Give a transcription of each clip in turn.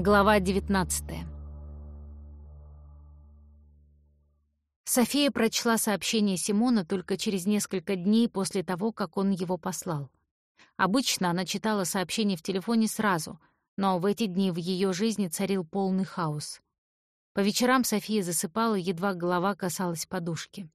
Глава 19 София прочла сообщение Симона только через несколько дней после того, как он его послал. Обычно она читала сообщения в телефоне сразу, но в эти дни в ее жизни царил полный хаос. По вечерам София засыпала, едва голова касалась подушки.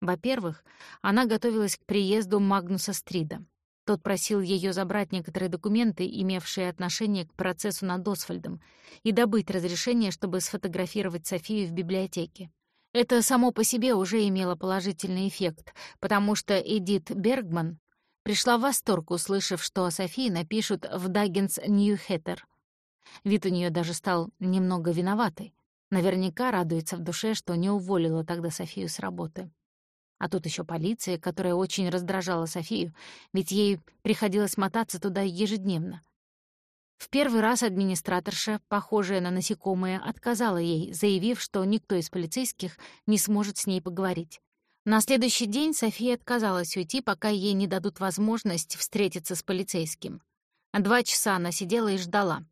Во-первых, она готовилась к приезду Магнуса Стрида. Тот просил ее забрать некоторые документы, имевшие отношение к процессу над Освальдом, и добыть разрешение, чтобы сфотографировать Софию в библиотеке. Это само по себе уже имело положительный эффект, потому что Эдит Бергман пришла в восторг, услышав, что о Софии напишут в Даггинс Ньюхеттер. Вид у нее даже стал немного виноватый. Наверняка радуется в душе, что не уволила тогда Софию с работы. А тут еще полиция, которая очень раздражала Софию, ведь ей приходилось мотаться туда ежедневно. В первый раз администраторша, похожая на насекомое, отказала ей, заявив, что никто из полицейских не сможет с ней поговорить. На следующий день София отказалась уйти, пока ей не дадут возможность встретиться с полицейским. Два часа она сидела и ждала.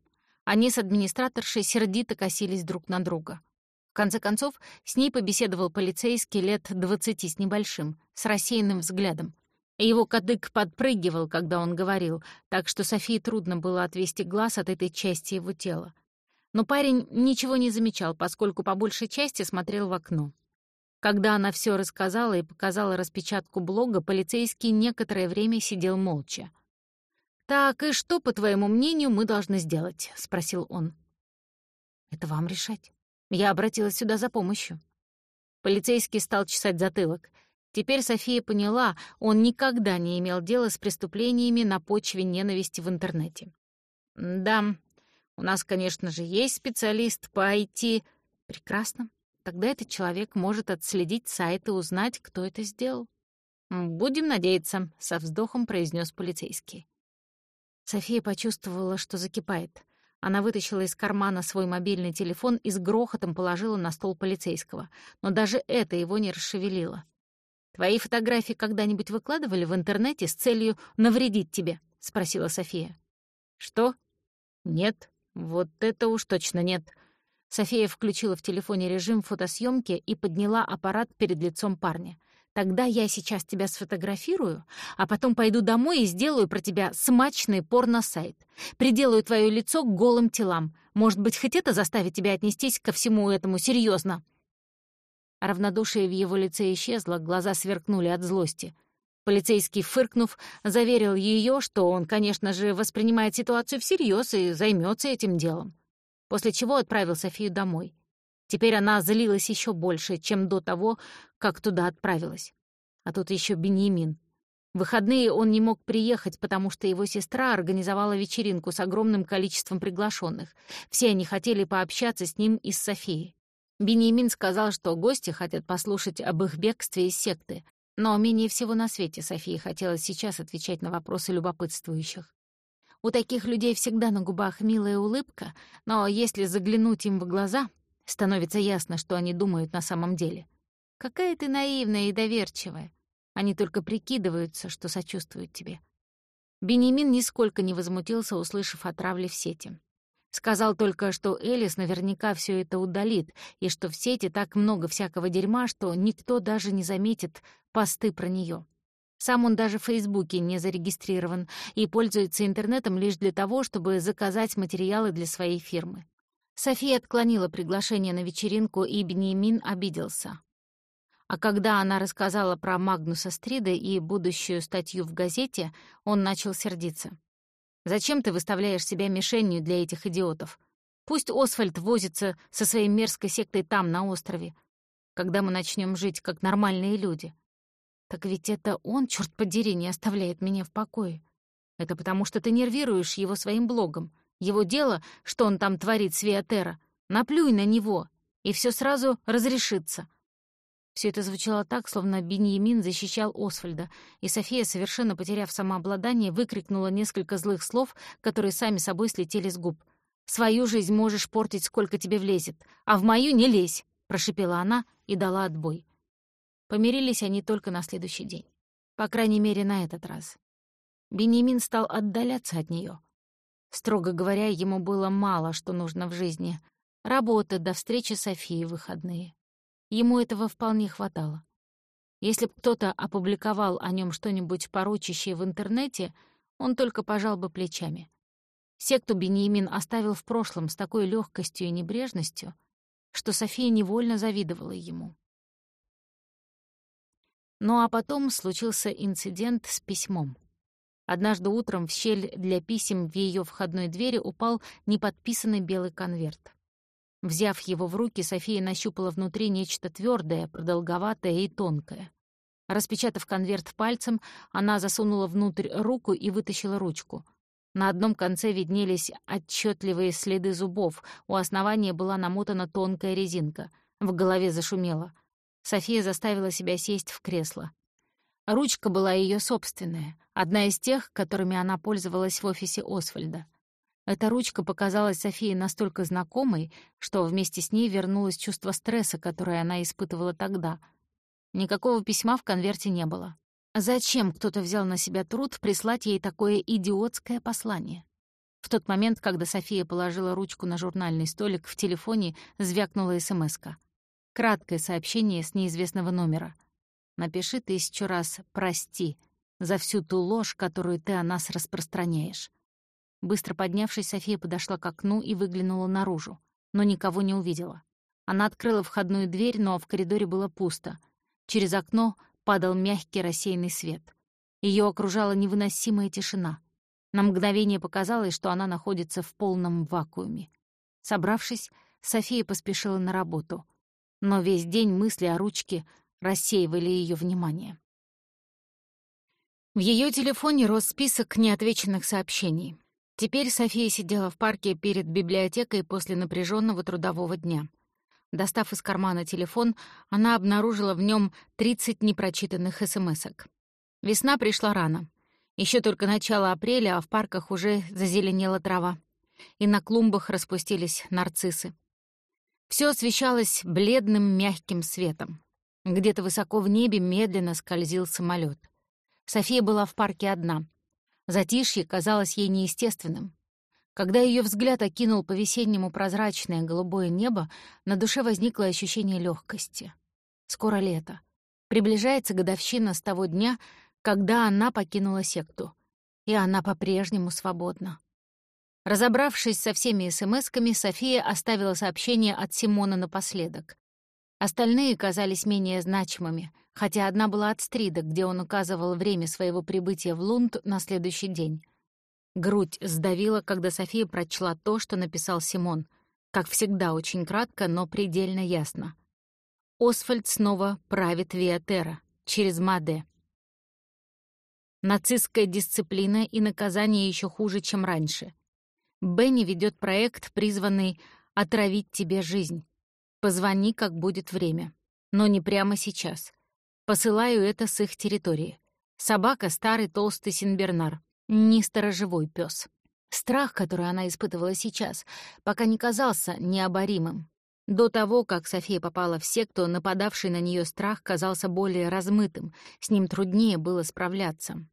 Они с администраторшей сердито косились друг на друга. В конце концов, с ней побеседовал полицейский лет двадцати с небольшим, с рассеянным взглядом. Его кадык подпрыгивал, когда он говорил, так что Софии трудно было отвести глаз от этой части его тела. Но парень ничего не замечал, поскольку по большей части смотрел в окно. Когда она все рассказала и показала распечатку блога, полицейский некоторое время сидел молча. «Так, и что, по твоему мнению, мы должны сделать?» — спросил он. «Это вам решать. Я обратилась сюда за помощью». Полицейский стал чесать затылок. Теперь София поняла, он никогда не имел дела с преступлениями на почве ненависти в интернете. «Да, у нас, конечно же, есть специалист по IT. Прекрасно. Тогда этот человек может отследить сайт и узнать, кто это сделал. «Будем надеяться», — со вздохом произнес полицейский. София почувствовала, что закипает. Она вытащила из кармана свой мобильный телефон и с грохотом положила на стол полицейского. Но даже это его не расшевелило. «Твои фотографии когда-нибудь выкладывали в интернете с целью навредить тебе?» — спросила София. «Что?» «Нет. Вот это уж точно нет». София включила в телефоне режим фотосъемки и подняла аппарат перед лицом парня. «Тогда я сейчас тебя сфотографирую, а потом пойду домой и сделаю про тебя смачный порно-сайт. Приделаю твое лицо к голым телам. Может быть, хоть это заставит тебя отнестись ко всему этому серьезно. Равнодушие в его лице исчезло, глаза сверкнули от злости. Полицейский, фыркнув, заверил ее, что он, конечно же, воспринимает ситуацию всерьез и займется этим делом. После чего отправил Софию домой. Теперь она злилась еще больше, чем до того, как туда отправилась. А тут еще Беньямин. В выходные он не мог приехать, потому что его сестра организовала вечеринку с огромным количеством приглашенных. Все они хотели пообщаться с ним и с Софией. Бенемин сказал, что гости хотят послушать об их бегстве из секты, но менее всего на свете Софии хотелось сейчас отвечать на вопросы любопытствующих. У таких людей всегда на губах милая улыбка, но если заглянуть им в глаза, становится ясно, что они думают на самом деле. Какая ты наивная и доверчивая. Они только прикидываются, что сочувствуют тебе. Бенемин нисколько не возмутился, услышав о травле в сети. Сказал только, что Элис наверняка все это удалит, и что в сети так много всякого дерьма, что никто даже не заметит посты про нее. Сам он даже в Фейсбуке не зарегистрирован и пользуется интернетом лишь для того, чтобы заказать материалы для своей фирмы. София отклонила приглашение на вечеринку, и Бенемин обиделся. А когда она рассказала про Магнуса Стрида и будущую статью в газете, он начал сердиться. Зачем ты выставляешь себя мишенью для этих идиотов? Пусть Освальд возится со своей мерзкой сектой там, на острове. Когда мы начнем жить как нормальные люди? Так ведь это он, черт подери, не оставляет меня в покое. Это потому, что ты нервируешь его своим блогом. Его дело, что он там творит с Виатера. Наплюй на него, и все сразу разрешится. Все это звучало так, словно Беньямин защищал Освальда, и София, совершенно потеряв самообладание, выкрикнула несколько злых слов, которые сами собой слетели с губ. «Свою жизнь можешь портить, сколько тебе влезет, а в мою не лезь!» — прошипела она и дала отбой. Помирились они только на следующий день. По крайней мере, на этот раз. Бенемин стал отдаляться от нее. Строго говоря, ему было мало, что нужно в жизни. Работа до встречи Софии выходные. Ему этого вполне хватало. Если б кто-то опубликовал о нем что-нибудь порочащее в интернете, он только пожал бы плечами. Секту Бениамин оставил в прошлом с такой легкостью и небрежностью, что София невольно завидовала ему. Ну а потом случился инцидент с письмом. Однажды утром в щель для писем в ее входной двери упал неподписанный белый конверт. Взяв его в руки, София нащупала внутри нечто твердое, продолговатое и тонкое. Распечатав конверт пальцем, она засунула внутрь руку и вытащила ручку. На одном конце виднелись отчетливые следы зубов, у основания была намотана тонкая резинка. В голове зашумело. София заставила себя сесть в кресло. Ручка была ее собственная, одна из тех, которыми она пользовалась в офисе Освальда. Эта ручка показалась Софии настолько знакомой, что вместе с ней вернулось чувство стресса, которое она испытывала тогда. Никакого письма в конверте не было. Зачем кто-то взял на себя труд прислать ей такое идиотское послание? В тот момент, когда София положила ручку на журнальный столик, в телефоне звякнула смс -ка. Краткое сообщение с неизвестного номера — Напиши тысячу раз «прости» за всю ту ложь, которую ты о нас распространяешь. Быстро поднявшись, София подошла к окну и выглянула наружу, но никого не увидела. Она открыла входную дверь, но в коридоре было пусто. Через окно падал мягкий рассеянный свет. Ее окружала невыносимая тишина. На мгновение показалось, что она находится в полном вакууме. Собравшись, София поспешила на работу. Но весь день мысли о ручке рассеивали ее внимание. В ее телефоне рос список неотвеченных сообщений. Теперь София сидела в парке перед библиотекой после напряженного трудового дня. Достав из кармана телефон, она обнаружила в нем 30 непрочитанных смс-ок. Весна пришла рано. Еще только начало апреля, а в парках уже зазеленела трава. И на клумбах распустились нарциссы. Все освещалось бледным мягким светом. Где-то высоко в небе медленно скользил самолет. София была в парке одна. Затишье казалось ей неестественным. Когда ее взгляд окинул по-весеннему прозрачное голубое небо, на душе возникло ощущение легкости. Скоро лето. Приближается годовщина с того дня, когда она покинула секту. И она по-прежнему свободна. Разобравшись со всеми смс-ками, София оставила сообщение от Симона напоследок. Остальные казались менее значимыми, хотя одна была от Стрида, где он указывал время своего прибытия в Лунд на следующий день. Грудь сдавила, когда София прочла то, что написал Симон. Как всегда, очень кратко, но предельно ясно. Освальд снова правит Виатера через Маде. Нацистская дисциплина и наказание еще хуже, чем раньше. Бенни ведет проект, призванный «отравить тебе жизнь». Позвони, как будет время. Но не прямо сейчас. Посылаю это с их территории. Собака — старый толстый синбернар, не сторожевой пес. Страх, который она испытывала сейчас, пока не казался необоримым. До того, как София попала в секту, нападавший на нее страх казался более размытым, с ним труднее было справляться.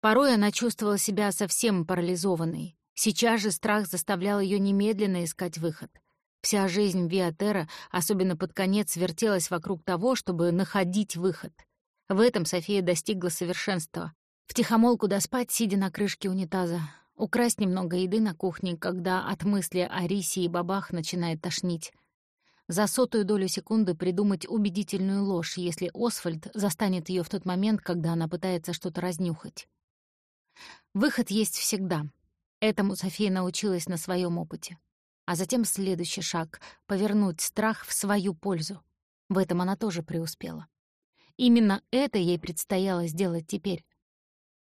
Порой она чувствовала себя совсем парализованной. Сейчас же страх заставлял ее немедленно искать выход. Вся жизнь Виатера, особенно под конец, вертелась вокруг того, чтобы находить выход. В этом София достигла совершенства. Втихомолку доспать, сидя на крышке унитаза. Украсть немного еды на кухне, когда от мысли о рисе и бабах начинает тошнить. За сотую долю секунды придумать убедительную ложь, если Освальд застанет ее в тот момент, когда она пытается что-то разнюхать. Выход есть всегда. Этому София научилась на своем опыте. А затем следующий шаг — повернуть страх в свою пользу. В этом она тоже преуспела. Именно это ей предстояло сделать теперь.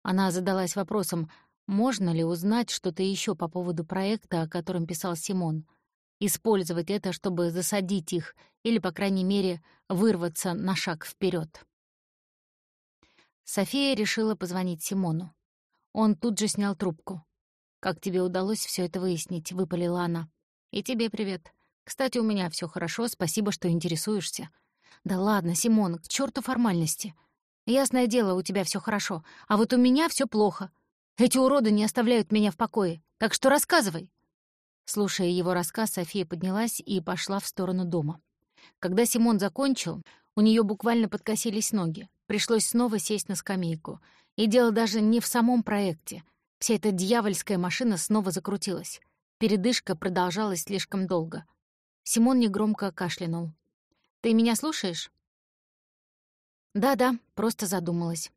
Она задалась вопросом, можно ли узнать что-то еще по поводу проекта, о котором писал Симон, использовать это, чтобы засадить их или, по крайней мере, вырваться на шаг вперед. София решила позвонить Симону. Он тут же снял трубку. «Как тебе удалось все это выяснить?» — выпалила она. «И тебе привет. Кстати, у меня все хорошо, спасибо, что интересуешься». «Да ладно, Симон, к черту формальности. Ясное дело, у тебя все хорошо, а вот у меня все плохо. Эти уроды не оставляют меня в покое, так что рассказывай!» Слушая его рассказ, София поднялась и пошла в сторону дома. Когда Симон закончил, у нее буквально подкосились ноги. Пришлось снова сесть на скамейку. И дело даже не в самом проекте. Вся эта дьявольская машина снова закрутилась. Передышка продолжалась слишком долго. Симон негромко кашлянул. «Ты меня слушаешь?» «Да-да», — просто задумалась.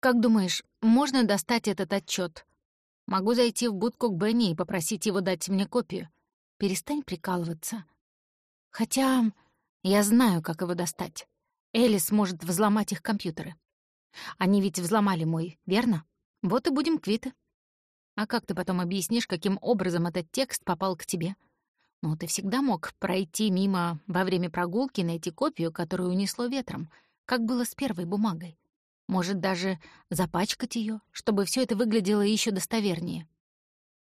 «Как думаешь, можно достать этот отчет? Могу зайти в будку к Бенни и попросить его дать мне копию. Перестань прикалываться. Хотя я знаю, как его достать. Элис может взломать их компьютеры. Они ведь взломали мой, верно? Вот и будем квиты. А как ты потом объяснишь, каким образом этот текст попал к тебе? Ну, ты всегда мог пройти мимо во время прогулки найти копию, которую унесло ветром, как было с первой бумагой. Может, даже запачкать ее, чтобы все это выглядело еще достовернее.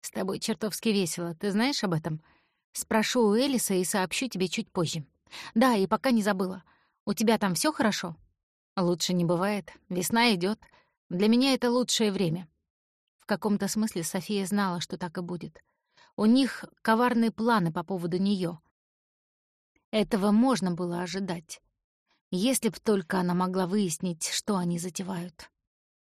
С тобой чертовски весело, ты знаешь об этом? Спрошу у Элиса и сообщу тебе чуть позже. Да, и пока не забыла. У тебя там все хорошо? Лучше не бывает. Весна идет. Для меня это лучшее время. В каком-то смысле София знала, что так и будет. У них коварные планы по поводу нее. Этого можно было ожидать. Если б только она могла выяснить, что они затевают.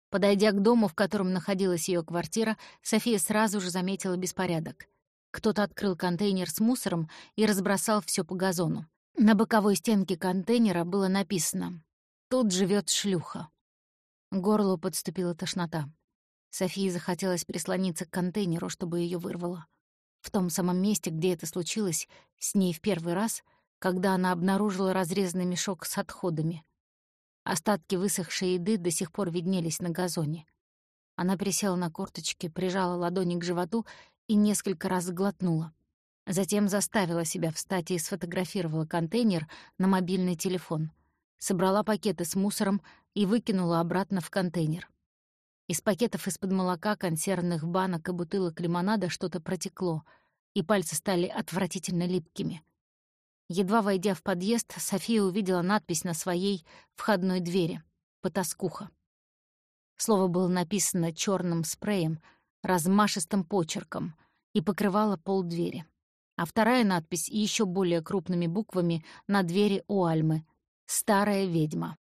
Подойдя к дому, в котором находилась ее квартира, София сразу же заметила беспорядок. Кто-то открыл контейнер с мусором и разбросал все по газону. На боковой стенке контейнера было написано «Тут живет шлюха». Горлу подступила тошнота. Софии захотелось прислониться к контейнеру, чтобы ее вырвало. В том самом месте, где это случилось, с ней в первый раз — когда она обнаружила разрезанный мешок с отходами. Остатки высохшей еды до сих пор виднелись на газоне. Она присела на корточки, прижала ладони к животу и несколько раз глотнула. Затем заставила себя встать и сфотографировала контейнер на мобильный телефон. Собрала пакеты с мусором и выкинула обратно в контейнер. Из пакетов из-под молока, консервных банок и бутылок лимонада что-то протекло, и пальцы стали отвратительно липкими. Едва войдя в подъезд, София увидела надпись на своей входной двери «Потаскуха». Слово было написано черным спреем, размашистым почерком и покрывало пол двери. А вторая надпись еще более крупными буквами на двери у Альмы «Старая ведьма».